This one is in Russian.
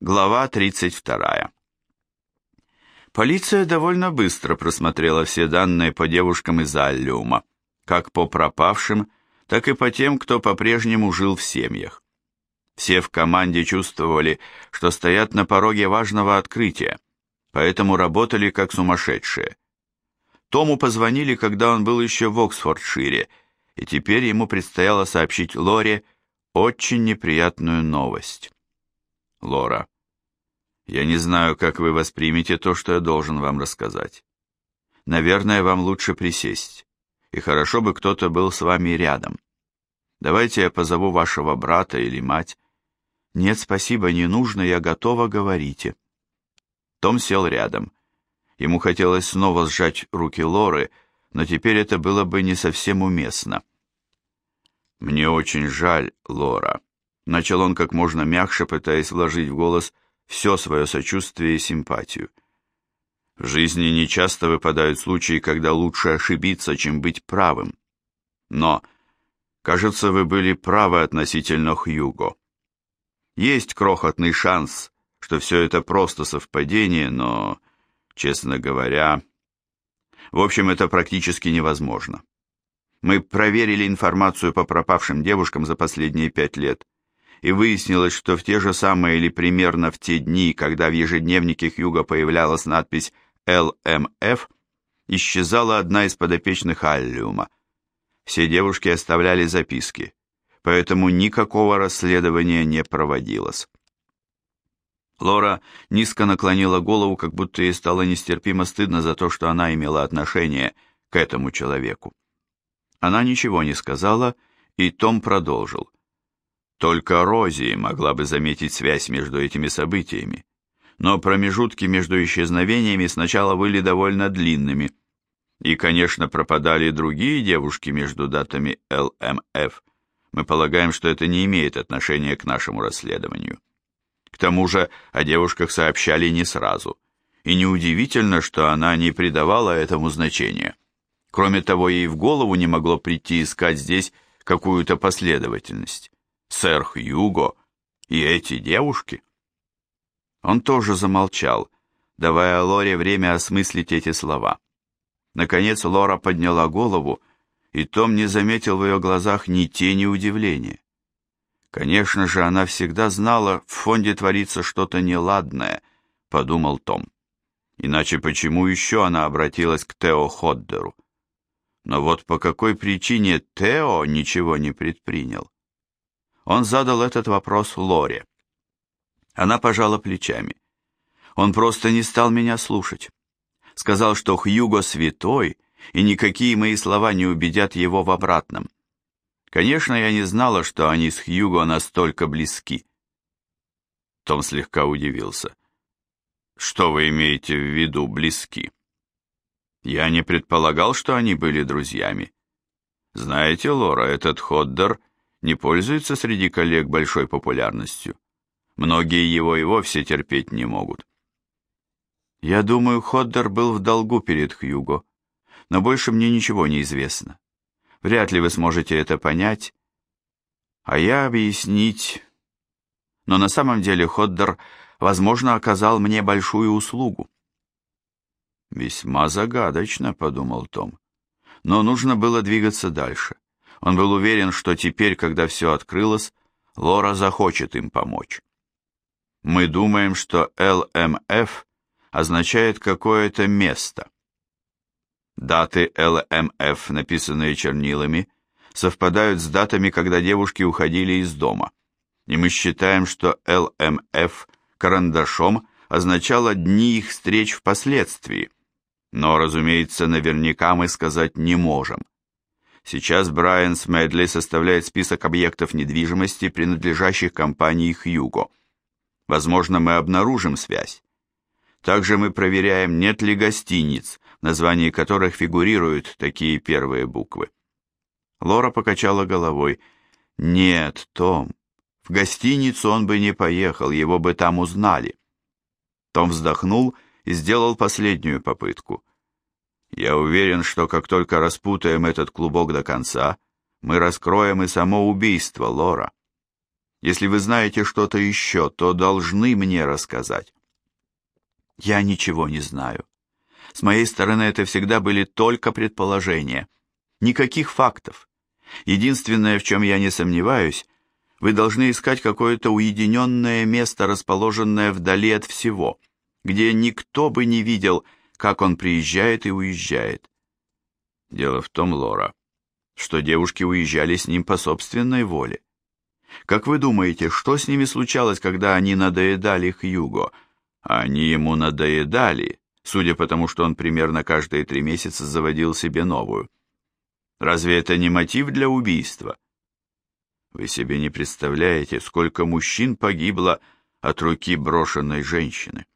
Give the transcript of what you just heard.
Глава 32. Полиция довольно быстро просмотрела все данные по девушкам из Аллиума, как по пропавшим, так и по тем, кто по-прежнему жил в семьях. Все в команде чувствовали, что стоят на пороге важного открытия, поэтому работали как сумасшедшие. Тому позвонили, когда он был еще в Оксфордшире, и теперь ему предстояло сообщить Лоре очень неприятную новость. Лора. Я не знаю, как вы воспримете то, что я должен вам рассказать. Наверное, вам лучше присесть. И хорошо бы кто-то был с вами рядом. Давайте я позову вашего брата или мать. Нет, спасибо, не нужно, я готова, говорите. Том сел рядом. Ему хотелось снова сжать руки Лоры, но теперь это было бы не совсем уместно. «Мне очень жаль, Лора», Начал он как можно мягче, пытаясь вложить в голос все свое сочувствие и симпатию. В жизни нечасто выпадают случаи, когда лучше ошибиться, чем быть правым. Но, кажется, вы были правы относительно Хьюго. Есть крохотный шанс, что все это просто совпадение, но, честно говоря... В общем, это практически невозможно. Мы проверили информацию по пропавшим девушкам за последние пять лет и выяснилось, что в те же самые или примерно в те дни, когда в ежедневнике Хьюга появлялась надпись «ЛМФ», исчезала одна из подопечных Аллиума. Все девушки оставляли записки, поэтому никакого расследования не проводилось. Лора низко наклонила голову, как будто ей стало нестерпимо стыдно за то, что она имела отношение к этому человеку. Она ничего не сказала, и Том продолжил. Только Рози могла бы заметить связь между этими событиями, но промежутки между исчезновениями сначала были довольно длинными, и, конечно, пропадали другие девушки между датами ЛМФ. Мы полагаем, что это не имеет отношения к нашему расследованию. К тому же о девушках сообщали не сразу, и неудивительно, что она не придавала этому значения. Кроме того, ей в голову не могло прийти искать здесь какую-то последовательность сэр Хьюго и эти девушки? Он тоже замолчал, давая Лоре время осмыслить эти слова. Наконец Лора подняла голову, и Том не заметил в ее глазах ни тени удивления. Конечно же, она всегда знала, в фонде творится что-то неладное, подумал Том. Иначе почему еще она обратилась к Тео Ходдеру? Но вот по какой причине Тео ничего не предпринял? Он задал этот вопрос Лоре. Она пожала плечами. Он просто не стал меня слушать. Сказал, что Хьюго святой, и никакие мои слова не убедят его в обратном. Конечно, я не знала, что они с Хьюго настолько близки. Том слегка удивился. Что вы имеете в виду близки? Я не предполагал, что они были друзьями. Знаете, Лора, этот Ходдер не пользуется среди коллег большой популярностью. Многие его и вовсе терпеть не могут. Я думаю, Ходдер был в долгу перед Хьюго, но больше мне ничего не известно. Вряд ли вы сможете это понять, а я объяснить. Но на самом деле Ходдер, возможно, оказал мне большую услугу. Весьма загадочно, подумал Том. Но нужно было двигаться дальше. Он был уверен, что теперь, когда все открылось, Лора захочет им помочь. Мы думаем, что ЛМФ означает какое-то место. Даты ЛМФ, написанные чернилами, совпадают с датами, когда девушки уходили из дома. И мы считаем, что ЛМФ карандашом означало дни их встреч впоследствии. Но, разумеется, наверняка мы сказать не можем. Сейчас Брайан Смедли составляет список объектов недвижимости, принадлежащих компании Хьюго. Возможно, мы обнаружим связь. Также мы проверяем, нет ли гостиниц, в названии которых фигурируют такие первые буквы. Лора покачала головой. «Нет, Том, в гостиницу он бы не поехал, его бы там узнали». Том вздохнул и сделал последнюю попытку. Я уверен, что как только распутаем этот клубок до конца, мы раскроем и само убийство Лора. Если вы знаете что-то еще, то должны мне рассказать. Я ничего не знаю. С моей стороны это всегда были только предположения. Никаких фактов. Единственное, в чем я не сомневаюсь, вы должны искать какое-то уединенное место, расположенное вдали от всего, где никто бы не видел, как он приезжает и уезжает. Дело в том, Лора, что девушки уезжали с ним по собственной воле. Как вы думаете, что с ними случалось, когда они надоедали Хьюго? Они ему надоедали, судя по тому, что он примерно каждые три месяца заводил себе новую. Разве это не мотив для убийства? Вы себе не представляете, сколько мужчин погибло от руки брошенной женщины.